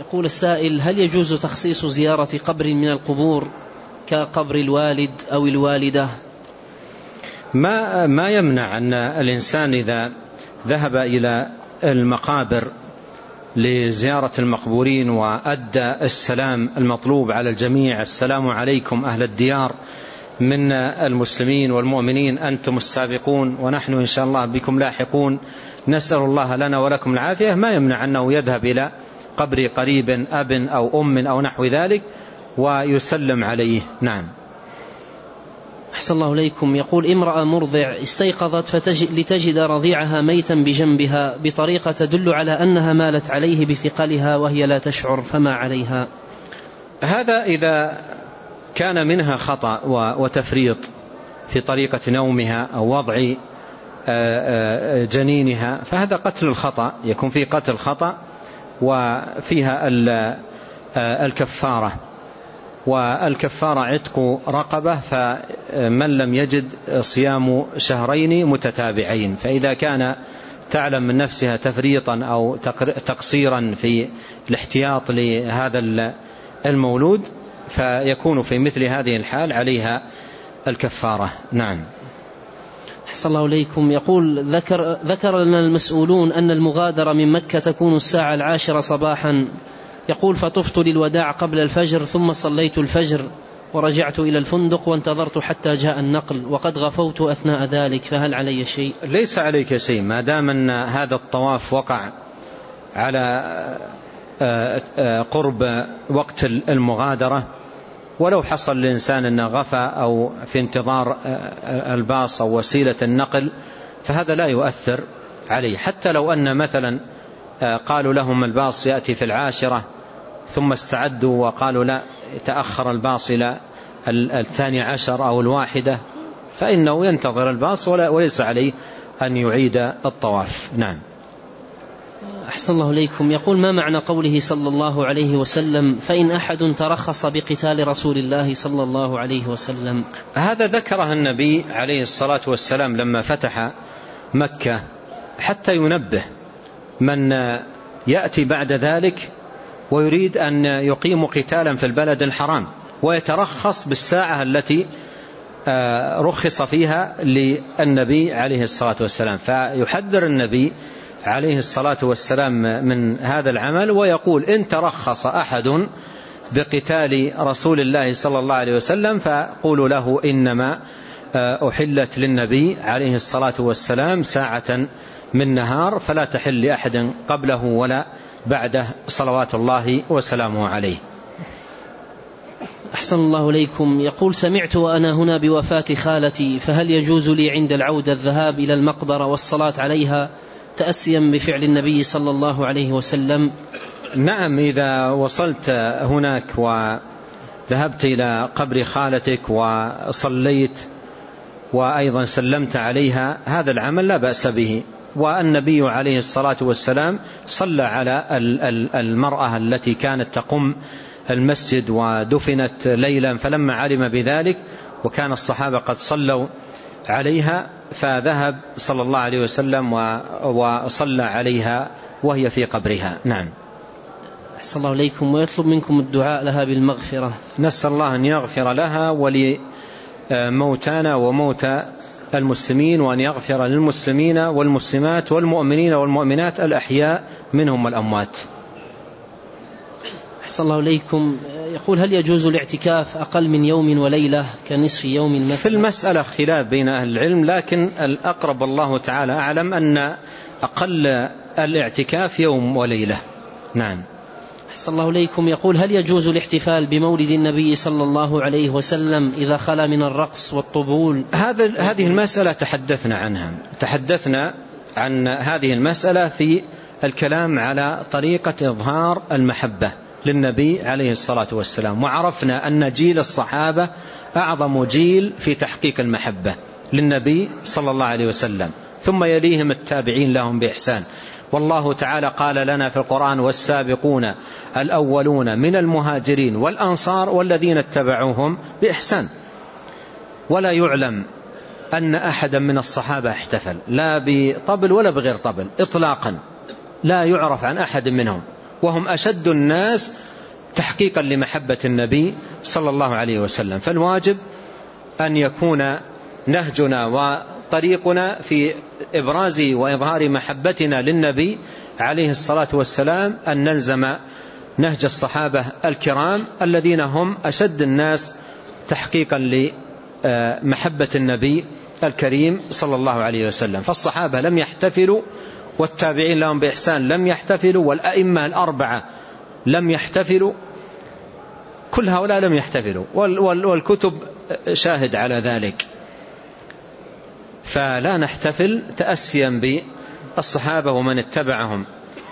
يقول السائل هل يجوز تخصيص زيارة قبر من القبور كقبر الوالد أو الوالدة؟ ما, ما يمنع أن الإنسان إذا ذهب إلى المقابر لزيارة المقبورين وأدى السلام المطلوب على الجميع السلام عليكم أهل الديار من المسلمين والمؤمنين أنتم السابقون ونحن إن شاء الله بكم لاحقون. نسأل الله لنا ولكم العافية. ما يمنع أنه يذهب إلى قبر قريب أب أو أم أو نحو ذلك ويسلم عليه. نعم. أحسن الله إليكم. يقول امرأة مرضع استيقظت فتجد لتجد رضيعها ميتا بجنبها بطريقة تدل على أنها مالت عليه بثقلها وهي لا تشعر فما عليها. هذا إذا كان منها خطأ وتفريط في طريقة نومها أو وضع آه، آه، جنينها فهذا قتل الخطأ يكون فيه قتل الخطأ وفيها آه، الكفارة. والكفارة عتق رقبة فمن لم يجد صيام شهرين متتابعين. فإذا كان تعلم من نفسها تفريطا أو تقصيرا في الاحتياط لهذا المولود فيكون في مثل هذه الحال عليها الكفارة. نعم. أحسن الله إليكم. يقول ذكر, ذكر لنا المسؤولون أن المغادرة من مكة تكون الساعة العاشرة صباحا. يقول فطفت للوداع قبل الفجر ثم صليت الفجر ورجعت إلى الفندق وانتظرت حتى جاء النقل وقد غفوت أثناء ذلك فهل علي شيء؟ ليس عليك شيء ما دام أن هذا الطواف وقع على آه، آه، قرب وقت المغادرة ولو حصل الإنسان أنه غفى أو في انتظار آه، الباص أو وسيلة النقل فهذا لا يؤثر عليه. حتى لو أن مثلا قالوا لهم الباص يأتي في العاشرة ثم استعدوا وقالوا لا تأخر الباص إلى الثاني عشر أو الواحدة فإنه ينتظر الباص وليس عليه أن يعيد الطواف. نعم. أحسن الله إليكم. يقول ما معنى قوله صلى الله عليه وسلم؟ فإن أحد ترخص بقتال رسول الله صلى الله عليه وسلم. هذا ذكره النبي عليه الصلاة والسلام لما فتح مكة حتى ينبه من يأتي بعد ذلك ويريد أن يقيم قتالا في البلد الحرام ويترخص بالساعة التي آه، رخص فيها للنبي عليه الصلاة والسلام. فيحذر النبي عليه الصلاة والسلام من هذا العمل ويقول إن ترخص أحد بقتال رسول الله صلى الله عليه وسلم فقولوا له إنما آه، أحلت للنبي عليه الصلاة والسلام ساعة من نهار فلا تحل لأحد قبله ولا بعده صلوات الله وسلامه عليه. أحسن الله إليكم. يقول سمعت وأنا هنا بوفاة خالتي فهل يجوز لي عند العودة الذهاب إلى المقبرة والصلاة عليها؟ تأسيا بفعل النبي صلى الله عليه وسلم. نعم إذا وصلت هناك وذهبت إلى قبر خالتك وصليت وأيضا سلمت عليها هذا العمل لا بأس به. والنبي عليه الصلاة والسلام صلى على المرأة التي كانت تقم المسجد ودفنت ليلا فلما علم بذلك وكان الصحابة قد صلوا عليها فذهب صلى الله عليه وسلم وصلى عليها وهي في قبرها. نعم. أحسن الله إليكم ويطلب منكم الدعاء لها بالمغفرة. نسأل الله أن يغفر لها ولموتانا وموتى المسلمين وأن يغفر للمسلمين والمسلمات والمؤمنين والمؤمنات الأحياء منهم والأموات. أحسن الله إليكم. يقول هل يجوز الاعتكاف أقل من يوم وليلة كنصف يوم مثلا؟ في المسألة خلاف بين أهل العلم لكن الأقرب الله تعالى أعلم أن أقل الاعتكاف يوم وليلة. نعم. أحسن الله إليكم. يقول هل يجوز الاحتفال بمولد النبي صلى الله عليه وسلم إذا خلا من الرقص والطبول؟ هذا هذه المسألة تحدثنا عنها. تحدثنا عن هذه المسألة في الكلام على طريقة إظهار المحبة. للنبي عليه الصلاة والسلام وعرفنا أن جيل الصحابة أعظم جيل في تحقيق المحبة للنبي صلى الله عليه وسلم ثم يليهم التابعين لهم بإحسان. والله تعالى قال لنا في القرآن والسابقون الأولون من المهاجرين والأنصار والذين اتبعوهم بإحسان. ولا يعلم أن أحدا من الصحابة احتفل لا بطبل ولا بغير طبل إطلاقا. لا يعرف عن أحد منهم. وهم أشد الناس تحقيقا لمحبة النبي صلى الله عليه وسلم. فالواجب أن يكون نهجنا وطريقنا في إبراز وإظهار محبتنا للنبي عليه الصلاة والسلام أن نلزم نهج الصحابة الكرام الذين هم أشد الناس تحقيقا لمحبة النبي الكريم صلى الله عليه وسلم. فالصحابة لم يحتفلوا والتابعين لهم بإحسان. لم يحتفلوا والأئمة الأربعة لم يحتفلوا. كل هؤلاء لم يحتفلوا. والكتب شاهد على ذلك. فلا نحتفل تأسيا بالصحابة ومن اتبعهم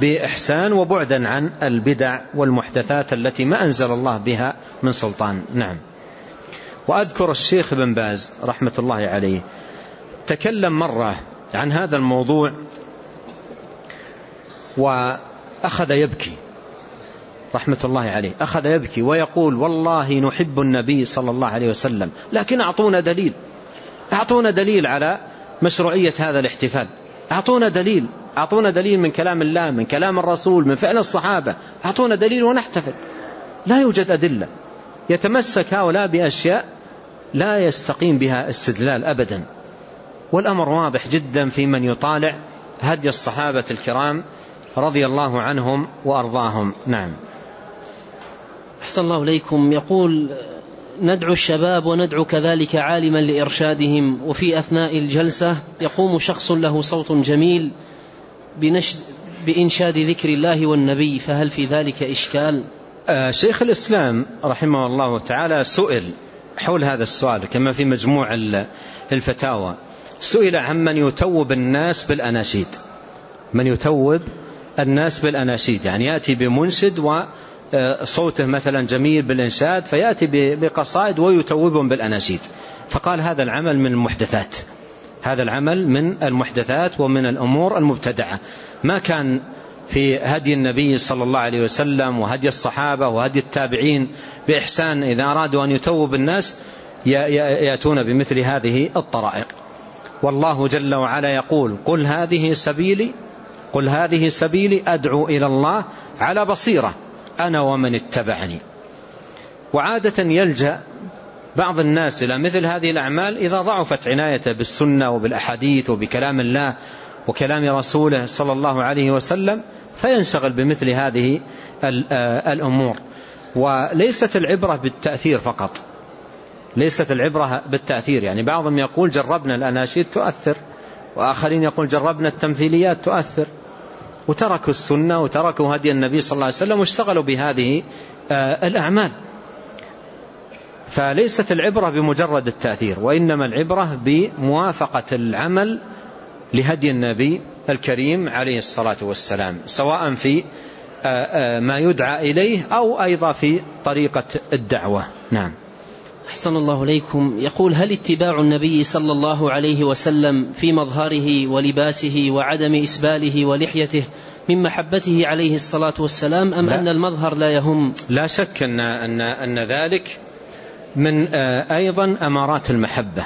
بإحسان وبعدا عن البدع والمحدثات التي ما أنزل الله بها من سلطان. نعم. وأذكر الشيخ بن باز رحمة الله عليه تكلم مرة عن هذا الموضوع وأخذ يبكي. رحمة الله عليه. أخذ يبكي ويقول والله نحب النبي صلى الله عليه وسلم. لكن أعطونا دليل. أعطونا دليل على مشروعية هذا الاحتفال. أعطونا دليل. أعطونا دليل من كلام الله من كلام الرسول من فعل الصحابة. أعطونا دليل ونحتفل. لا يوجد أدلة. يتمسك هؤلاء بأشياء لا يستقيم بها استدلال أبدا. والأمر واضح جدا في من يطالع هدي الصحابة الكرام رضي الله عنهم وأرضاهم. نعم. أحسن الله إليكم. يقول ندعو الشباب وندعو كذلك عالما لإرشادهم وفي أثناء الجلسة يقوم شخص له صوت جميل بنشد بإنشاد ذكر الله والنبي فهل في ذلك إشكال؟ آه شيخ الإسلام رحمه الله تعالى سئل حول هذا السؤال كما في مجموع الفتاوى. سئل عمن يتوب الناس بالأناشيد. من يتوب الناس بالأناشيد يعني يأتي بمنشد وصوته مثلا جميل بالإنشاد فيأتي بقصائد ويتوبهم بالأناشيد. فقال هذا العمل من المحدثات. هذا العمل من المحدثات ومن الأمور المبتدعة. ما كان في هدي النبي صلى الله عليه وسلم وهدي الصحابة وهدي التابعين بإحسان إذا أرادوا أن يتوب الناس يأتون بمثل هذه الطرائق. والله جل وعلا يقول قل هذه سبيلي قل هذه سبيلي أدعو إلى الله على بصيرة أنا ومن اتبعني. وعادة يلجأ بعض الناس إلى مثل هذه الأعمال إذا ضعفت عنايته بالسنة وبالأحاديث وبكلام الله وكلام رسوله صلى الله عليه وسلم فينشغل بمثل هذه الأمور. وليست العبرة بالتأثير فقط. ليست العبرة بالتأثير يعني بعضهم يقول جربنا الأناشيد تؤثر وآخرين يقول جربنا التمثيليات تؤثر. وتركوا السنة وتركوا هدي النبي صلى الله عليه وسلم واشتغلوا بهذه الأعمال. فليست العبرة بمجرد التأثير وإنما العبرة بموافقة العمل لهدي النبي الكريم عليه الصلاة والسلام سواء في ما يدعى إليه أو أيضا في طريقة الدعوة. نعم. أحسن الله إليكم. يقول هل اتباع النبي صلى الله عليه وسلم في مظهره ولباسه وعدم إسباله ولحيته من محبته عليه الصلاة والسلام أم لا. أن المظهر لا يهم؟ لا شك أن, أن, أن ذلك من أيضا أمارات المحبة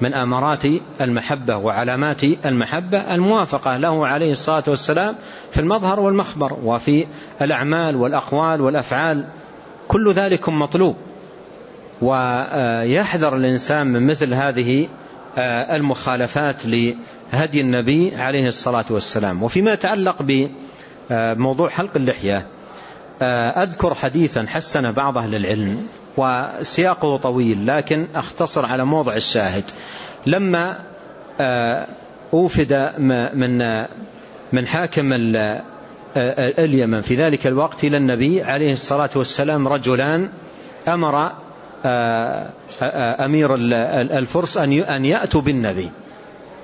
من أمارات المحبة وعلامات المحبة الموافقة له عليه الصلاة والسلام في المظهر والمخبر وفي الأعمال والأقوال والأفعال. كل ذلك مطلوب. ويحذر الإنسان من مثل هذه المخالفات لهدي النبي عليه الصلاة والسلام. وفيما يتعلق بموضوع حلق اللحية أذكر حديثا حسن بعض أهل العلم وسياقه طويل لكن أختصر على موضع الشاهد. لما أوفد من من حاكم اليمن في ذلك الوقت إلى النبي عليه الصلاة والسلام رجلان أمر أمير الفرس أن يأتوا بالنبي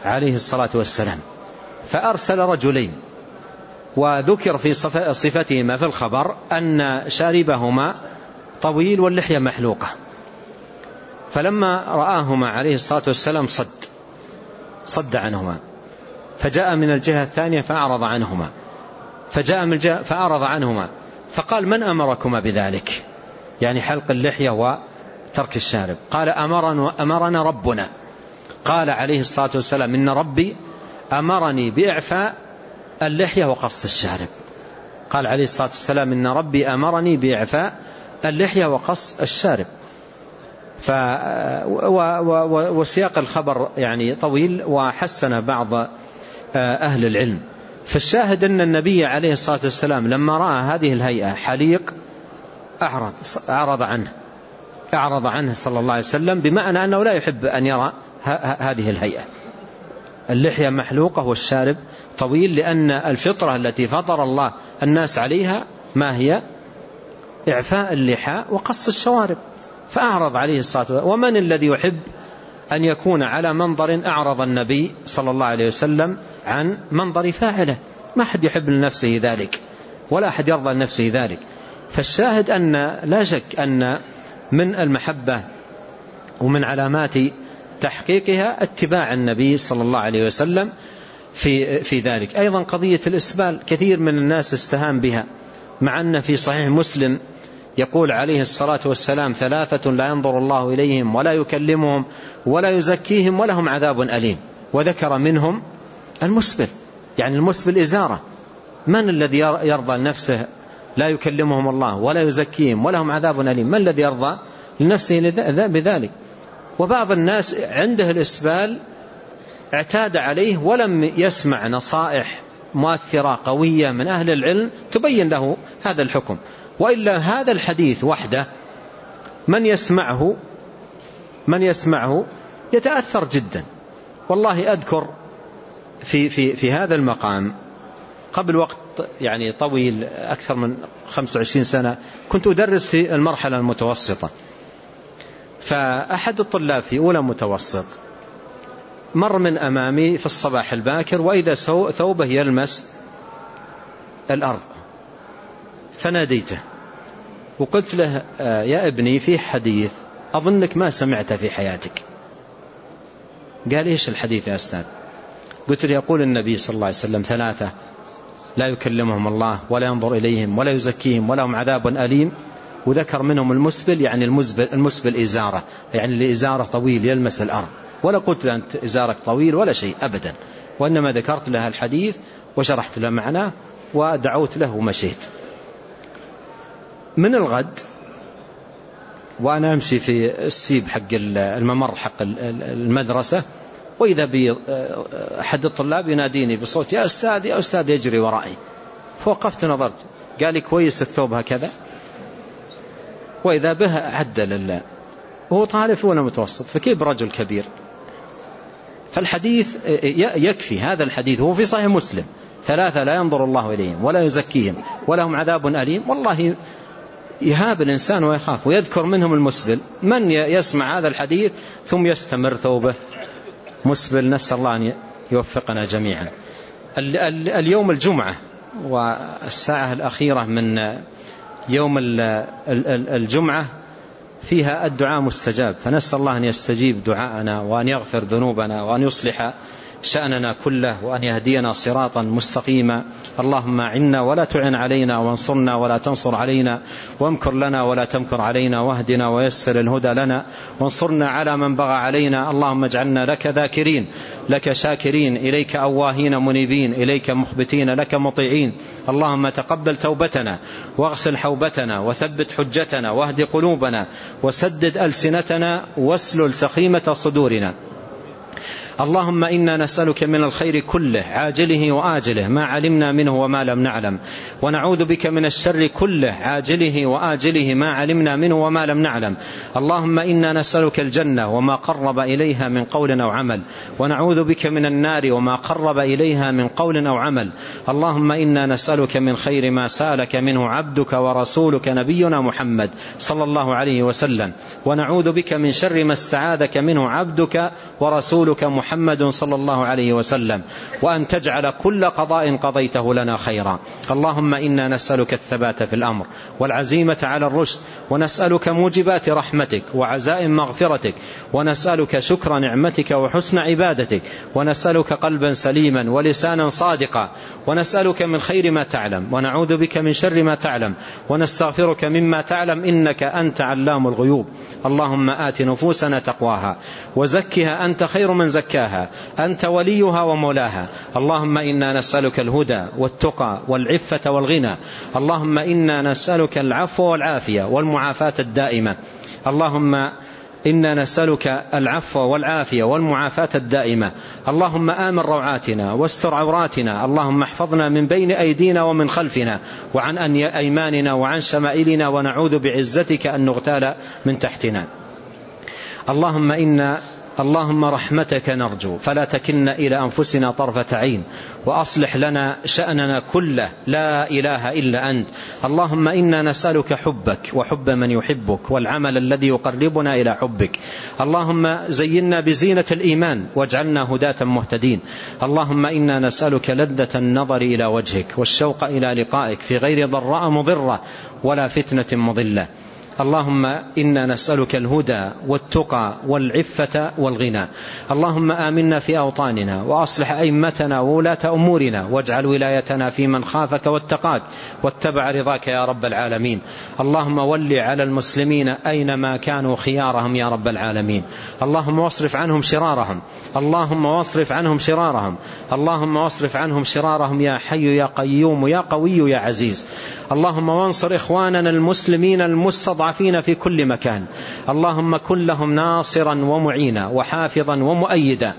عليه الصلاة والسلام. فأرسل رجلين وذكر في صفتهما في الخبر أن شاربهما طويل واللحية محلوقة. فلما رآهما عليه الصلاة والسلام صد صد عنهما. فجاء من الجهة الثانية فأعرض عنهما. فجاء من الجهة فأعرض عنهما. فقال من أمركما بذلك؟ يعني حلق اللحية وترك الشارب. قال أمرنا, أمرنا ربنا. قال عليه الصلاة والسلام إن ربي أمرني بإعفاء اللحية وقص الشارب. قال عليه الصلاة والسلام إن ربي أمرني بإعفاء اللحية وقص الشارب. ف وسياق الخبر يعني طويل وحسن بعض أهل العلم. فالشاهد أن النبي عليه الصلاة والسلام لما رأى هذه الهيئة حليق أعرض, أعرض عنه. أعرض عنه صلى الله عليه وسلم بمعنى أنه لا يحب أن يرى هذه الهيئة. اللحية محلوقة والشارب طويل لأن الفطرة التي فطر الله الناس عليها ما هي؟ إعفاء اللحى وقص الشوارب. فأعرض عليه الصلاة والسلام. ومن الذي يحب أن يكون على منظر أعرض النبي صلى الله عليه وسلم عن منظر فاعله؟ ما حد يحب لنفسه ذلك ولا أحد يرضى لنفسه ذلك. فالشاهد أن لا شك أن من المحبة ومن علامات تحقيقها اتباع النبي صلى الله عليه وسلم في, في ذلك. أيضا قضية الإسبال كثير من الناس استهام بها مع أن في صحيح مسلم يقول عليه الصلاة والسلام ثلاثة لا ينظر الله إليهم ولا يكلمهم ولا يزكيهم ولهم عذاب أليم وذكر منهم المسبل يعني المسبل إزارة. من الذي يرضى لنفسه لا يكلمهم الله ولا يزكيهم ولهم عذاب أليم. من الذي يرضى؟ لنفسه بذلك. وبعض الناس عنده الإسبال اعتاد عليه ولم يسمع نصائح مؤثرة قوية من أهل العلم تبين له هذا الحكم. وإلا هذا الحديث وحده من يسمعه من يسمعه يتأثر جدا. والله أذكر في, في, في هذا المقام قبل وقت يعني طويل أكثر من 25 سنة كنت أدرس في المرحلة المتوسطة. فأحد الطلاب في أولى متوسط مر من أمامي في الصباح الباكر وإذا ثوبه يلمس الأرض. فناديته وقلت له آه، يا ابني في حديث أظنك ما سمعته في حياتك. قال إيش الحديث يا أستاذ؟ قلت له يقول النبي صلى الله عليه وسلم ثلاثة لا يكلمهم الله ولا ينظر إليهم ولا يزكيهم ولهم عذاب أليم. وذكر منهم المسبل يعني المسبل, المسبل إزارة يعني الإزارة طويل يلمس الأرض. ولا قلت له أنت إزارك طويل ولا شيء أبدا. وإنما ذكرت له الحديث وشرحت له معناه ودعوت له ومشيت من الغد وأنا أمشي في السيب حق الممر حق المدرسة وإذا بي أحد الطلاب يناديني بصوت يا أستاذ يا أستاذ يجري ورائي. فوقفت نظرت. قال لي كويس الثوب هكذا. وإذا به عدل الله وهو طالب ولا متوسط فكيف رجل كبير؟ فالحديث يكفي هذا الحديث. هو في صحيح مسلم. ثلاثة لا ينظر الله إليهم ولا يزكيهم ولهم عذاب أليم. والله يهاب الإنسان ويخاف ويذكر منهم المسبل. من يسمع هذا الحديث ثم يستمر ثوبه؟ مسبل نسأل الله أن يوفقنا جميعا. اليوم الجمعة والساعة الأخيرة من يوم الجمعة فيها الدعاء مستجاب. فنسأل الله أن يستجيب دعاءنا وأن يغفر ذنوبنا وأن يصلح شأننا كله وأن يهدينا صراطا مستقيما. اللهم عنا ولا تعن علينا وانصرنا ولا تنصر علينا. وامكر لنا ولا تمكر علينا. واهدنا ويسر الهدى لنا. وانصرنا على من بغى علينا. اللهم اجعلنا لك ذاكرين لك شاكرين إليك أواهين منيبين إليك مخبتين لك مطيعين. اللهم تقبل توبتنا واغسل حوبتنا وثبت حجتنا واهد قلوبنا وسدد ألسنتنا واسلل سخيمة صدورنا. اللهم إنا نسألك من الخير كله عاجله وآجله ما علمنا منه وما لم نعلم. ونعوذ بك من الشر كله عاجله وآجله ما علمنا منه وما لم نعلم. اللهم إنا نسألك الجنة وما قرب إليها من قول أو عمل. ونعوذ بك من النار وما قرب إليها من قول أو عمل. اللهم إنا نسألك من خير ما سألك منه عبدك ورسولك نبينا محمد صلى الله عليه وسلم. ونعوذ بك من شر ما استعاذك منه عبدك ورسولك محمد محمد صلى الله عليه وسلم وأن تجعل كل قضاء قضيته لنا خيرا. اللهم إنا نسألك الثبات في الأمر والعزيمة على الرشد ونسألك موجبات رحمتك وعزائم مغفرتك ونسألك شكر نعمتك وحسن عبادتك ونسألك قلبا سليما ولسانا صادقا ونسألك من خير ما تعلم ونعوذ بك من شر ما تعلم ونستغفرك مما تعلم إنك أنت علام الغيوب. اللهم آت نفوسنا تقواها وزكها أنت خير من زكاها. زكاها أنت وليها ومولاها. اللهم إنا نسألك الهدى والتقى والعفة والغنى. اللهم إنا نسألك العفو والعافية والمعافاة الدائمة. اللهم إنا نسألك العفو والعافية والمعافاة الدائمة. اللهم آمن روعاتنا واستر عوراتنا. اللهم احفظنا من بين أيدينا ومن خلفنا. وعن أيماننا وعن شمائلنا. ونعوذ بعزتك أن نغتال من تحتنا. اللهم إنا اللهم رحمتك نرجو فلا تكلنا إلى أنفسنا طرفة عين وأصلح لنا شأننا كله لا إله إلا أنت. اللهم إنا نسألك حبك وحب من يحبك والعمل الذي يقربنا إلى حبك. اللهم زينا بزينة الإيمان واجعلنا هداة مهتدين. اللهم إنا نسألك لذة النظر إلى وجهك والشوق إلى لقائك في غير ضراء مضرة ولا فتنة مضلة. اللهم إنا نسألك الهدى والتقى والعفة والغنى. اللهم آمنا في أوطاننا وأصلح أئمتنا وولاة أمورنا واجعل ولايتنا في من خافك واتقاك واتبع رضاك يا رب العالمين. اللهم ول على المسلمين أينما كانوا خيارهم يا رب العالمين. اللهم واصرف عنهم شرارهم. اللهم واصرف عنهم شرارهم. اللهم واصرف عنهم شرارهم يا حي يا قيوم يا قوي يا عزيز. اللهم وانصر إخواننا المسلمين المستضعفين في كل مكان. اللهم كن لهم ناصرا ومعينا وحافظا ومؤيدا.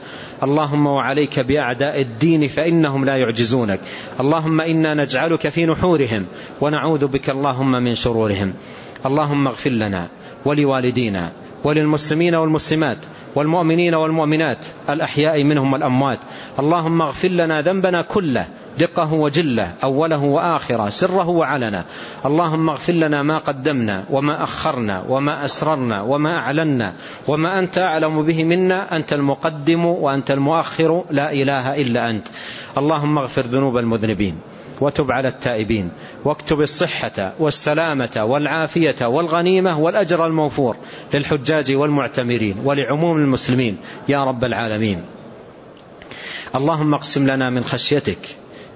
اللهم وعليك بأعداء الدين فإنهم لا يعجزونك. اللهم إنا نجعلك في نحورهم ونعوذ بك اللهم من شرورهم. اللهم اغفر لنا ولوالدينا وللمسلمين والمسلمات والمؤمنين والمؤمنات الأحياء منهم والأموات. اللهم اغفر لنا ذنبنا كله دقه وجله أوله وآخره سره وعلنا اللهم اغفر لنا ما قدمنا وما أخرنا وما أسررنا وما أعلنا وما أنت أعلم به منا أنت المقدم وأنت المؤخر لا إله إلا أنت. اللهم اغفر ذنوب المذنبين وتب على التائبين واكتب الصحة والسلامة والعافية والغنيمة والأجر الموفور للحجاج والمعتمرين ولعموم المسلمين. يا رب العالمين. اللهم اقسم لنا من خشيتك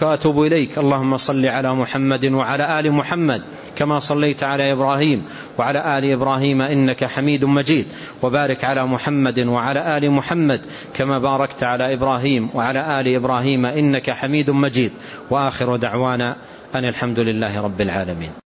أستغفرك وأتوب إليك. اللهم صل على محمد وعلى آل محمد كما صليت على إبراهيم وعلى آل إبراهيم إنك حميد مجيد. وبارك على محمد وعلى آل محمد كما باركت على إبراهيم وعلى آل إبراهيم إنك حميد مجيد. وآخر دعوانا أن الحمد لله رب العالمين.